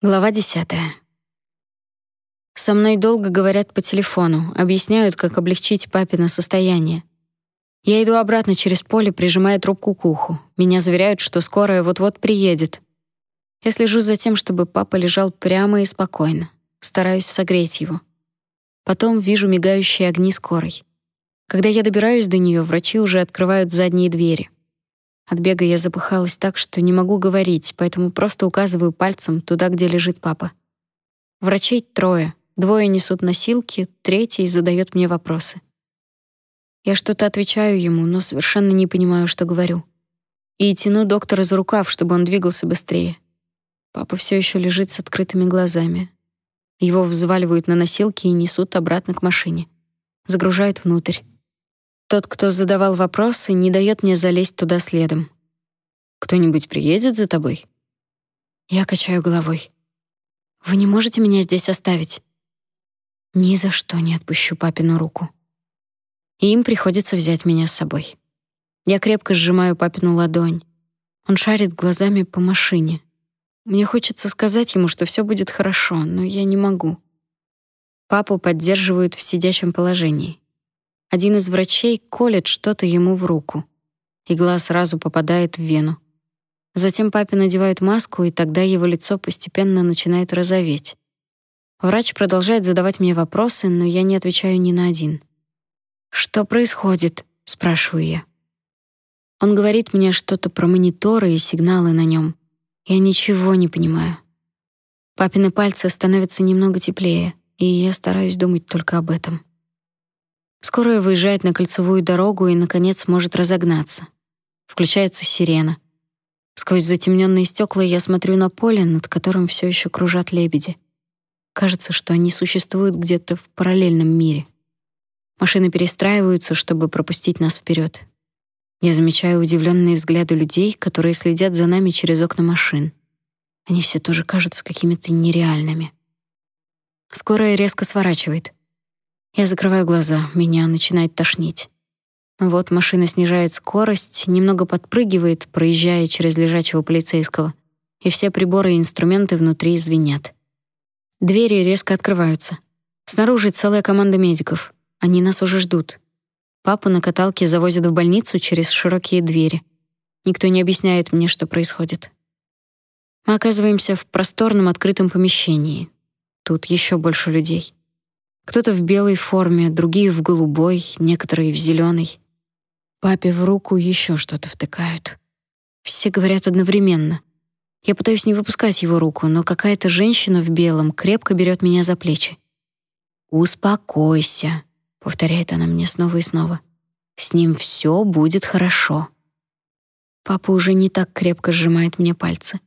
Глава 10. Со мной долго говорят по телефону, объясняют, как облегчить папино состояние. Я иду обратно через поле, прижимая трубку к уху. Меня заверяют, что скорая вот-вот приедет. Я слежу за тем, чтобы папа лежал прямо и спокойно. Стараюсь согреть его. Потом вижу мигающие огни скорой. Когда я добираюсь до нее, врачи уже открывают задние двери. От бега я запыхалась так, что не могу говорить, поэтому просто указываю пальцем туда, где лежит папа. Врачей трое. Двое несут носилки, третий задает мне вопросы. Я что-то отвечаю ему, но совершенно не понимаю, что говорю. И тяну доктора за рукав, чтобы он двигался быстрее. Папа все еще лежит с открытыми глазами. Его взваливают на носилки и несут обратно к машине. Загружают внутрь. Тот, кто задавал вопросы, не дает мне залезть туда следом. Кто-нибудь приедет за тобой? Я качаю головой. Вы не можете меня здесь оставить? Ни за что не отпущу папину руку. И им приходится взять меня с собой. Я крепко сжимаю папину ладонь. Он шарит глазами по машине. Мне хочется сказать ему, что все будет хорошо, но я не могу. Папу поддерживают в сидячем положении. Один из врачей колет что-то ему в руку. Игла сразу попадает в вену. Затем папе надевают маску, и тогда его лицо постепенно начинает розоветь. Врач продолжает задавать мне вопросы, но я не отвечаю ни на один. «Что происходит?» — спрашиваю я. Он говорит мне что-то про мониторы и сигналы на нем. Я ничего не понимаю. Папины пальцы становятся немного теплее, и я стараюсь думать только об этом. Скорая выезжает на кольцевую дорогу и, наконец, может разогнаться. Включается сирена. Сквозь затемненные стекла я смотрю на поле, над которым все еще кружат лебеди. Кажется, что они существуют где-то в параллельном мире. Машины перестраиваются, чтобы пропустить нас вперед. Я замечаю удивленные взгляды людей, которые следят за нами через окна машин. Они все тоже кажутся какими-то нереальными. Скорая резко сворачивает. Я закрываю глаза, меня начинает тошнить. Вот машина снижает скорость, немного подпрыгивает, проезжая через лежачего полицейского, и все приборы и инструменты внутри звенят. Двери резко открываются. Снаружи целая команда медиков. Они нас уже ждут. Папу на каталке завозят в больницу через широкие двери. Никто не объясняет мне, что происходит. Мы оказываемся в просторном открытом помещении. Тут еще больше людей. Кто-то в белой форме, другие в голубой, некоторые в зеленой. Папе в руку еще что-то втыкают. Все говорят одновременно. Я пытаюсь не выпускать его руку, но какая-то женщина в белом крепко берет меня за плечи. «Успокойся», — повторяет она мне снова и снова. «С ним все будет хорошо». Папа уже не так крепко сжимает мне пальцы.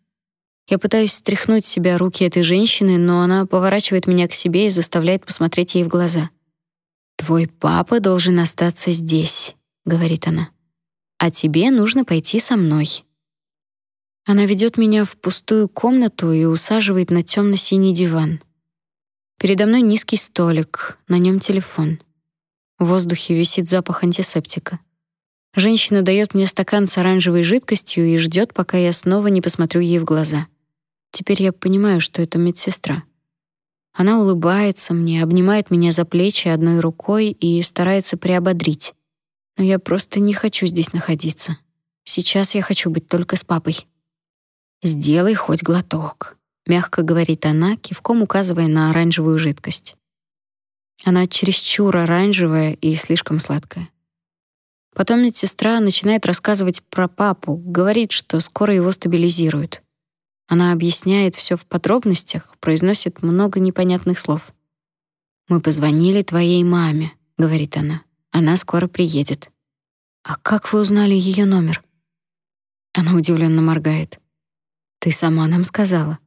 Я пытаюсь стряхнуть с себя руки этой женщины, но она поворачивает меня к себе и заставляет посмотреть ей в глаза. «Твой папа должен остаться здесь», — говорит она. «А тебе нужно пойти со мной». Она ведет меня в пустую комнату и усаживает на темно-синий диван. Передо мной низкий столик, на нем телефон. В воздухе висит запах антисептика. Женщина дает мне стакан с оранжевой жидкостью и ждет, пока я снова не посмотрю ей в глаза. Теперь я понимаю, что это медсестра. Она улыбается мне, обнимает меня за плечи одной рукой и старается приободрить. Но я просто не хочу здесь находиться. Сейчас я хочу быть только с папой. Сделай хоть глоток, мягко говорит она, кивком указывая на оранжевую жидкость. Она чересчур оранжевая и слишком сладкая. Потом медсестра начинает рассказывать про папу, говорит, что скоро его стабилизируют. Она объясняет все в подробностях, произносит много непонятных слов. «Мы позвонили твоей маме», — говорит она. «Она скоро приедет». «А как вы узнали ее номер?» Она удивленно моргает. «Ты сама нам сказала».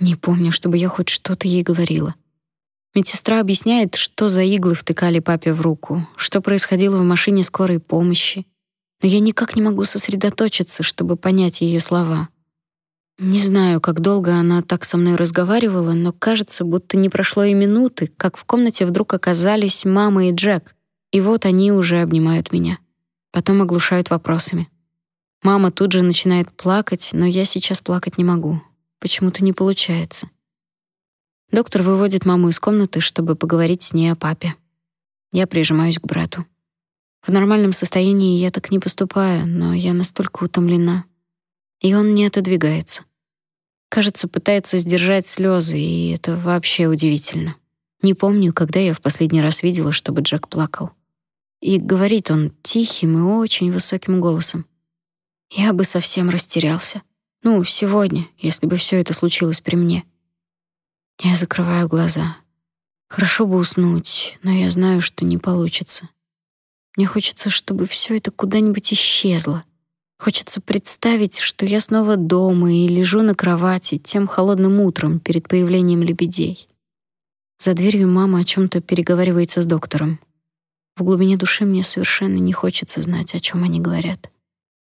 Не помню, чтобы я хоть что-то ей говорила. Медсестра объясняет, что за иглы втыкали папе в руку, что происходило в машине скорой помощи. Но я никак не могу сосредоточиться, чтобы понять ее слова. Не знаю, как долго она так со мной разговаривала, но кажется, будто не прошло и минуты, как в комнате вдруг оказались мама и Джек, и вот они уже обнимают меня. Потом оглушают вопросами. Мама тут же начинает плакать, но я сейчас плакать не могу. почему-то не получается. Доктор выводит маму из комнаты, чтобы поговорить с ней о папе. Я прижимаюсь к брату. В нормальном состоянии я так не поступаю, но я настолько утомлена. И он не отодвигается. Кажется, пытается сдержать слезы, и это вообще удивительно. Не помню, когда я в последний раз видела, чтобы Джек плакал. И говорит он тихим и очень высоким голосом. Я бы совсем растерялся. Ну, сегодня, если бы все это случилось при мне. Я закрываю глаза. Хорошо бы уснуть, но я знаю, что не получится. Мне хочется, чтобы все это куда-нибудь исчезло. Хочется представить, что я снова дома и лежу на кровати тем холодным утром перед появлением лебедей. За дверью мама о чем то переговаривается с доктором. В глубине души мне совершенно не хочется знать, о чем они говорят.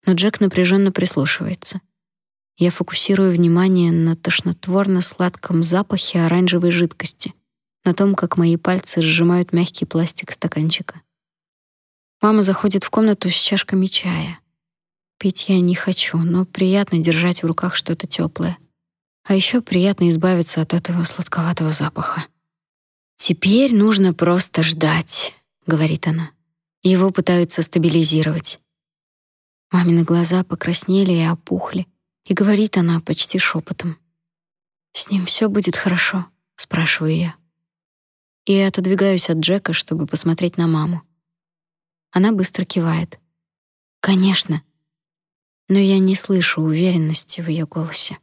Но Джек напряженно прислушивается. Я фокусирую внимание на тошнотворно-сладком запахе оранжевой жидкости, на том, как мои пальцы сжимают мягкий пластик стаканчика. Мама заходит в комнату с чашками чая. Пить я не хочу, но приятно держать в руках что-то теплое. А еще приятно избавиться от этого сладковатого запаха. Теперь нужно просто ждать, говорит она. Его пытаются стабилизировать. Мамины глаза покраснели и опухли, и говорит она почти шепотом. С ним все будет хорошо, спрашиваю я. И отодвигаюсь от Джека, чтобы посмотреть на маму. Она быстро кивает. Конечно. Но я не слышу уверенности в ее голосе.